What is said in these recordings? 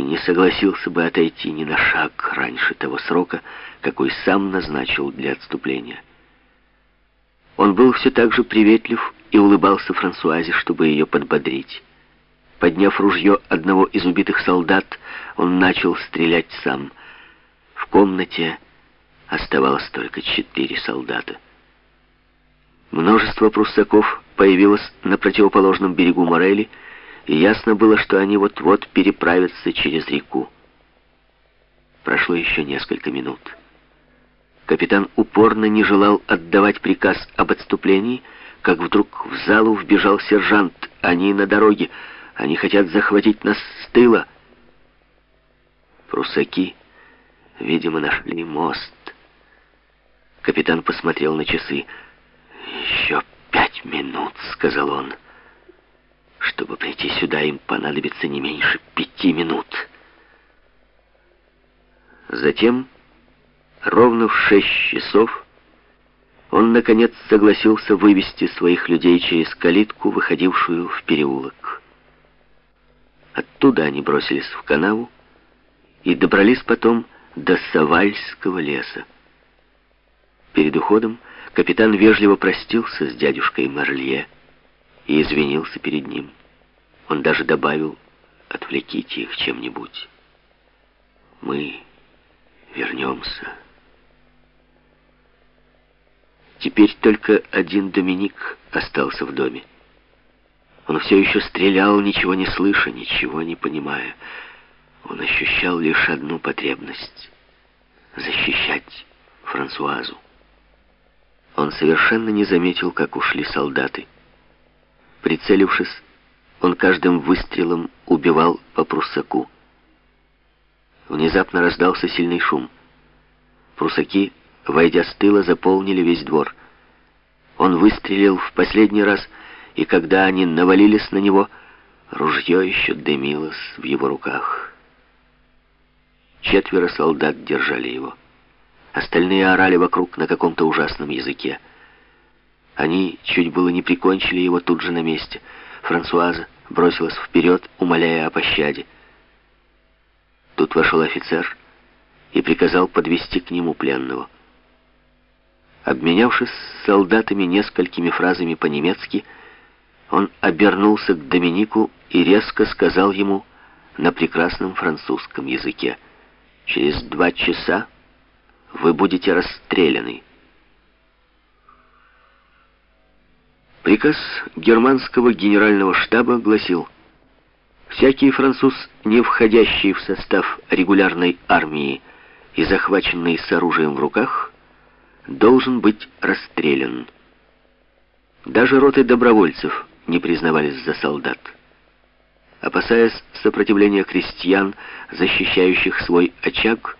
и не согласился бы отойти ни на шаг раньше того срока, какой сам назначил для отступления. Он был все так же приветлив и улыбался Франсуазе, чтобы ее подбодрить. Подняв ружье одного из убитых солдат, он начал стрелять сам. В комнате оставалось только четыре солдата. Множество пруссаков появилось на противоположном берегу Морели, и ясно было, что они вот-вот переправятся через реку. Прошло еще несколько минут. Капитан упорно не желал отдавать приказ об отступлении, как вдруг в залу вбежал сержант. Они на дороге. Они хотят захватить нас с тыла. Прусаки, видимо, нашли мост. Капитан посмотрел на часы. «Еще пять минут», — сказал он. «Чтобы прийти сюда, им понадобится не меньше пяти минут». Затем, ровно в шесть часов, он, наконец, согласился вывести своих людей через калитку, выходившую в переулок. Оттуда они бросились в канаву и добрались потом до Савальского леса. Перед уходом капитан вежливо простился с дядюшкой Марлье и извинился перед ним. Он даже добавил «отвлеките их чем-нибудь». Мы вернемся. Теперь только один Доминик остался в доме. Он все еще стрелял, ничего не слыша, ничего не понимая. Он ощущал лишь одну потребность — защищать Франсуазу. Он совершенно не заметил, как ушли солдаты. Прицелившись, он каждым выстрелом убивал по прусаку. Внезапно раздался сильный шум. Прусаки, войдя с тыла, заполнили весь двор. Он выстрелил в последний раз, и когда они навалились на него, ружье еще дымилось в его руках. Четверо солдат держали его. Остальные орали вокруг на каком-то ужасном языке. Они чуть было не прикончили его тут же на месте. Франсуаза бросилась вперед, умоляя о пощаде. Тут вошел офицер и приказал подвести к нему пленного. Обменявшись с солдатами несколькими фразами по-немецки, он обернулся к Доминику и резко сказал ему на прекрасном французском языке «Через два часа вы будете расстреляны. Приказ германского генерального штаба гласил, «Всякий француз, не входящий в состав регулярной армии и захваченный с оружием в руках, должен быть расстрелян». Даже роты добровольцев не признавались за солдат. Опасаясь сопротивления крестьян, защищающих свой очаг,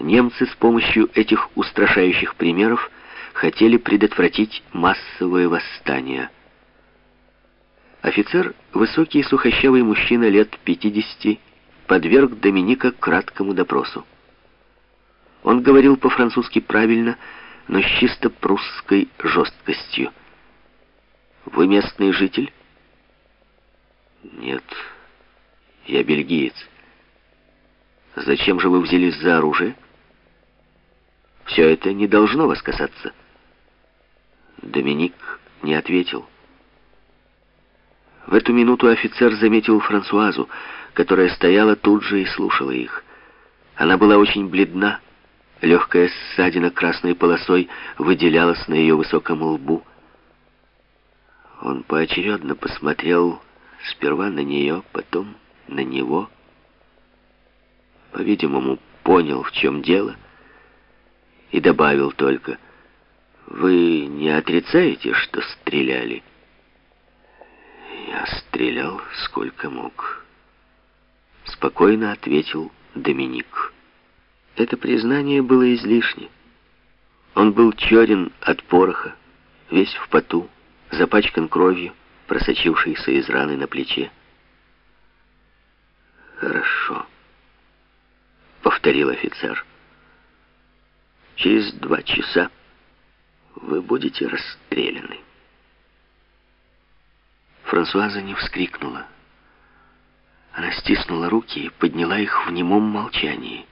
немцы с помощью этих устрашающих примеров хотели предотвратить массовое восстание. Офицер, высокий сухощавый мужчина лет 50, подверг Доминика краткому допросу. Он говорил по-французски правильно, но с чисто прусской жесткостью. «Вы местный житель?» «Нет, я бельгиец». «Зачем же вы взялись за оружие?» Все это не должно вас касаться. Доминик не ответил. В эту минуту офицер заметил Франсуазу, которая стояла тут же и слушала их. Она была очень бледна. Легкая ссадина красной полосой выделялась на ее высоком лбу. Он поочередно посмотрел сперва на нее, потом на него. По-видимому, понял, в чем дело — и добавил только, «Вы не отрицаете, что стреляли?» «Я стрелял сколько мог», — спокойно ответил Доминик. Это признание было излишне. Он был черен от пороха, весь в поту, запачкан кровью, просочившейся из раны на плече. «Хорошо», — повторил офицер. Через два часа вы будете расстреляны. Франсуаза не вскрикнула. Она стиснула руки и подняла их в немом молчании.